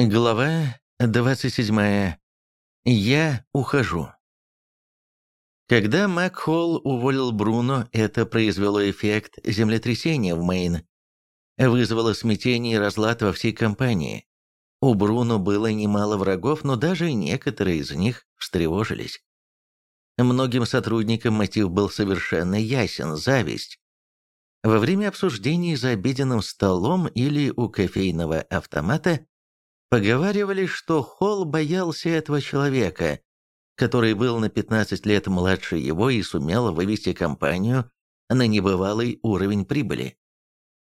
Глава 27. Я ухожу. Когда Макхолл уволил Бруно, это произвело эффект землетрясения в Мейн. Вызвало смятение и разлад во всей компании. У Бруно было немало врагов, но даже некоторые из них встревожились. Многим сотрудникам мотив был совершенно ясен – зависть. Во время обсуждений за обеденным столом или у кофейного автомата Поговаривали, что Холл боялся этого человека, который был на 15 лет младше его и сумел вывести компанию на небывалый уровень прибыли.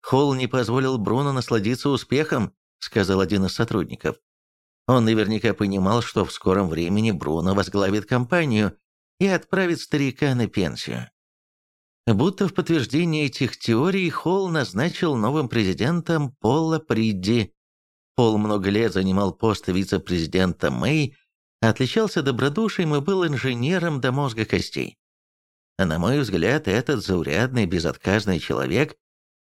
«Холл не позволил Бруно насладиться успехом», — сказал один из сотрудников. Он наверняка понимал, что в скором времени Бруно возглавит компанию и отправит старика на пенсию. Будто в подтверждение этих теорий Холл назначил новым президентом Пола Придди, Пол много лет занимал пост вице-президента Мэй, отличался добродушием и был инженером до мозга костей. На мой взгляд, этот заурядный, безотказный человек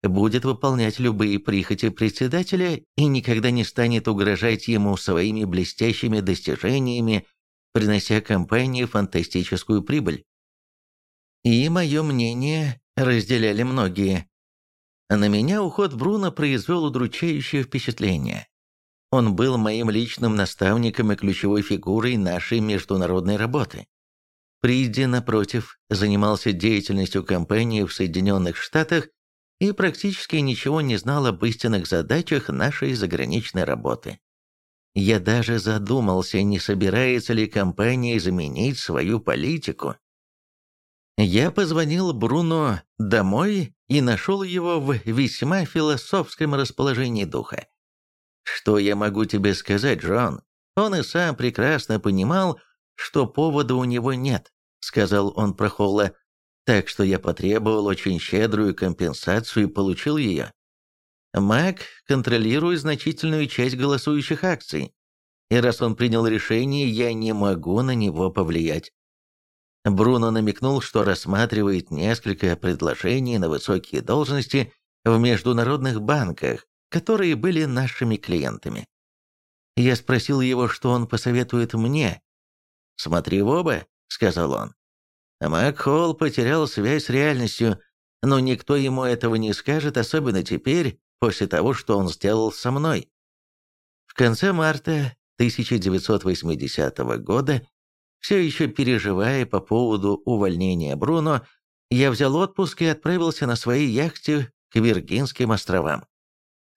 будет выполнять любые прихоти председателя и никогда не станет угрожать ему своими блестящими достижениями, принося компании фантастическую прибыль. И мое мнение разделяли многие. На меня уход Бруно произвел удручающее впечатление. Он был моим личным наставником и ключевой фигурой нашей международной работы. Приди, напротив, занимался деятельностью компании в Соединенных Штатах и практически ничего не знал об истинных задачах нашей заграничной работы. Я даже задумался, не собирается ли компания заменить свою политику. Я позвонил Бруно домой и нашел его в весьма философском расположении духа. Что я могу тебе сказать, Джон? Он и сам прекрасно понимал, что повода у него нет, сказал он про Холла, так что я потребовал очень щедрую компенсацию и получил ее. Мак контролирует значительную часть голосующих акций, и раз он принял решение, я не могу на него повлиять. Бруно намекнул, что рассматривает несколько предложений на высокие должности в международных банках, которые были нашими клиентами. Я спросил его, что он посоветует мне. «Смотри в оба», — сказал он. Макхолл потерял связь с реальностью, но никто ему этого не скажет, особенно теперь, после того, что он сделал со мной. В конце марта 1980 года, все еще переживая по поводу увольнения Бруно, я взял отпуск и отправился на своей яхте к Виргинским островам.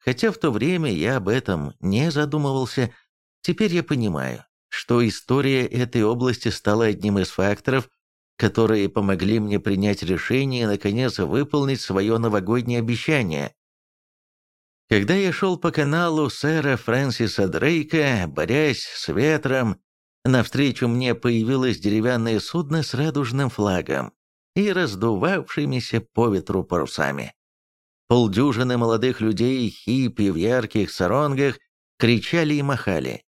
Хотя в то время я об этом не задумывался, теперь я понимаю, что история этой области стала одним из факторов, которые помогли мне принять решение и, наконец, выполнить свое новогоднее обещание. Когда я шел по каналу сэра Фрэнсиса Дрейка, борясь с ветром, навстречу мне появилось деревянное судно с радужным флагом и раздувавшимися по ветру парусами. Полдюжины молодых людей, хиппи в ярких саронгах, кричали и махали.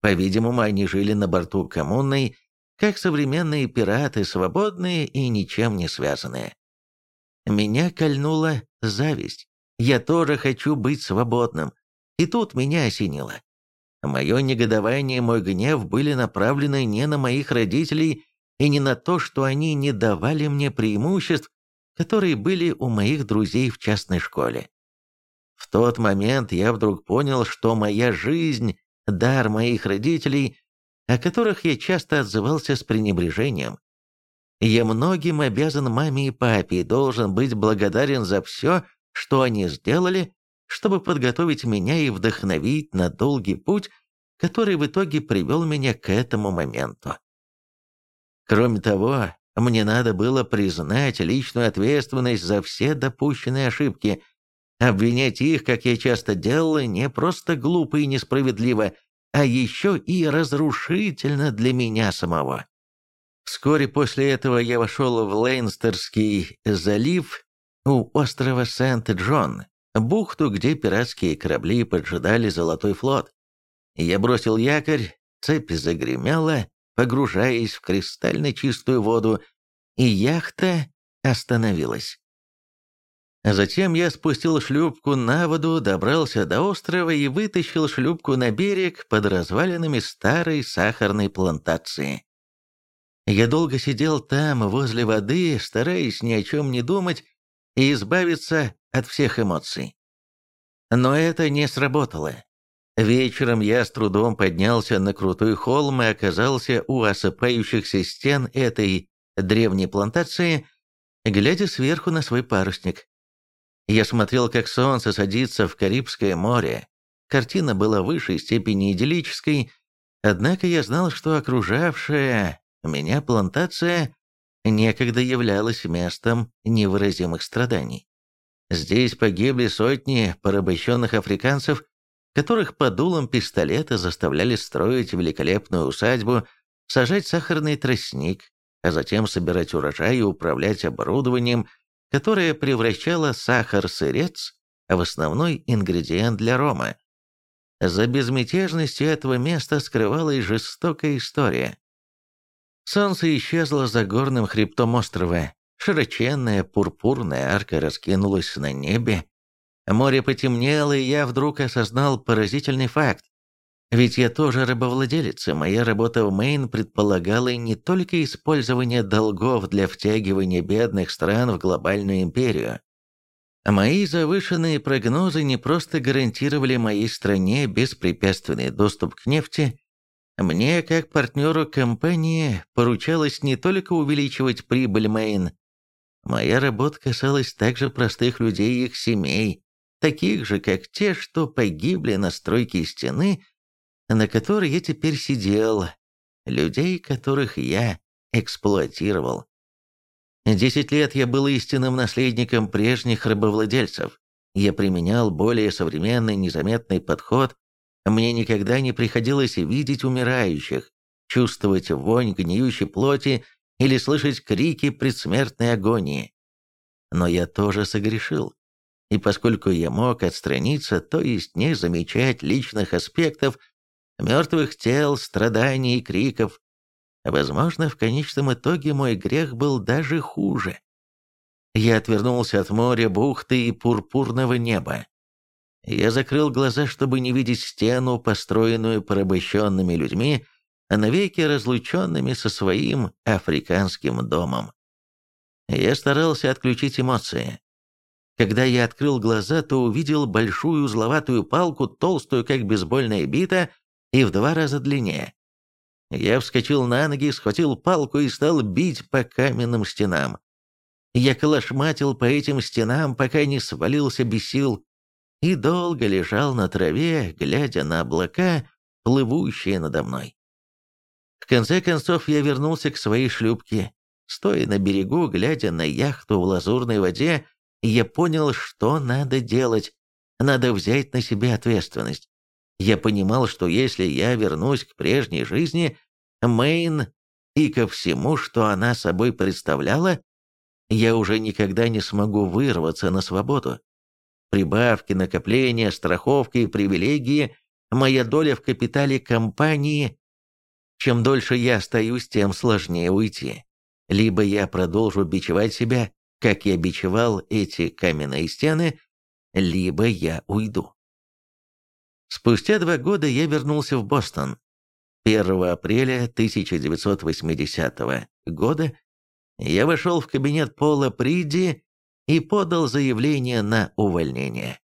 По-видимому, они жили на борту коммунной, как современные пираты, свободные и ничем не связанные. Меня кольнула зависть. Я тоже хочу быть свободным. И тут меня осенило. Мое негодование и мой гнев были направлены не на моих родителей и не на то, что они не давали мне преимуществ, которые были у моих друзей в частной школе. В тот момент я вдруг понял, что моя жизнь – дар моих родителей, о которых я часто отзывался с пренебрежением. Я многим обязан маме и папе и должен быть благодарен за все, что они сделали, чтобы подготовить меня и вдохновить на долгий путь, который в итоге привел меня к этому моменту. Кроме того, мне надо было признать личную ответственность за все допущенные ошибки. Обвинять их, как я часто делал, не просто глупо и несправедливо, а еще и разрушительно для меня самого. Вскоре после этого я вошел в Лейнстерский залив у острова Сент-Джон, бухту, где пиратские корабли поджидали Золотой флот. Я бросил якорь, цепь загремела, погружаясь в кристально чистую воду, и яхта остановилась. Затем я спустил шлюпку на воду, добрался до острова и вытащил шлюпку на берег под развалинами старой сахарной плантации. Я долго сидел там, возле воды, стараясь ни о чем не думать и избавиться от всех эмоций. Но это не сработало. Вечером я с трудом поднялся на крутой холм и оказался у осыпающихся стен этой древней плантации, глядя сверху на свой парусник. Я смотрел, как солнце садится в Карибское море. Картина была в высшей степени идиллической, однако я знал, что окружавшая меня плантация некогда являлась местом невыразимых страданий. Здесь погибли сотни порабощенных африканцев, которых по дулам пистолета заставляли строить великолепную усадьбу, сажать сахарный тростник, а затем собирать урожай и управлять оборудованием, которая превращала сахар-сырец в основной ингредиент для рома. За безмятежностью этого места скрывалась жестокая история. Солнце исчезло за горным хребтом острова, широченная пурпурная арка раскинулась на небе, море потемнело, и я вдруг осознал поразительный факт. Ведь я тоже рабовладелец, и моя работа в Мэйн предполагала не только использование долгов для втягивания бедных стран в глобальную империю. Мои завышенные прогнозы не просто гарантировали моей стране беспрепятственный доступ к нефти, мне, как партнеру компании, поручалось не только увеличивать прибыль Мэйн. Моя работа касалась также простых людей и их семей, таких же, как те, что погибли на стройке стены на которой я теперь сидел, людей, которых я эксплуатировал. Десять лет я был истинным наследником прежних рабовладельцев. Я применял более современный незаметный подход. Мне никогда не приходилось видеть умирающих, чувствовать вонь гниющей плоти или слышать крики предсмертной агонии. Но я тоже согрешил. И поскольку я мог отстраниться, то есть не замечать личных аспектов мертвых тел, страданий и криков. Возможно, в конечном итоге мой грех был даже хуже. Я отвернулся от моря, бухты и пурпурного неба. Я закрыл глаза, чтобы не видеть стену, построенную порабощенными людьми, а навеки разлученными со своим африканским домом. Я старался отключить эмоции. Когда я открыл глаза, то увидел большую узловатую палку, толстую, как бейсбольная бита, и в два раза длиннее. Я вскочил на ноги, схватил палку и стал бить по каменным стенам. Я колошматил по этим стенам, пока не свалился без сил, и долго лежал на траве, глядя на облака, плывущие надо мной. В конце концов я вернулся к своей шлюпке. Стоя на берегу, глядя на яхту в лазурной воде, я понял, что надо делать. Надо взять на себя ответственность. Я понимал, что если я вернусь к прежней жизни, Мэйн и ко всему, что она собой представляла, я уже никогда не смогу вырваться на свободу. Прибавки, накопления, страховки и привилегии, моя доля в капитале компании. Чем дольше я остаюсь, тем сложнее уйти. Либо я продолжу бичевать себя, как я бичевал эти каменные стены, либо я уйду. Спустя два года я вернулся в Бостон. 1 апреля 1980 года я вошел в кабинет Пола Приди и подал заявление на увольнение.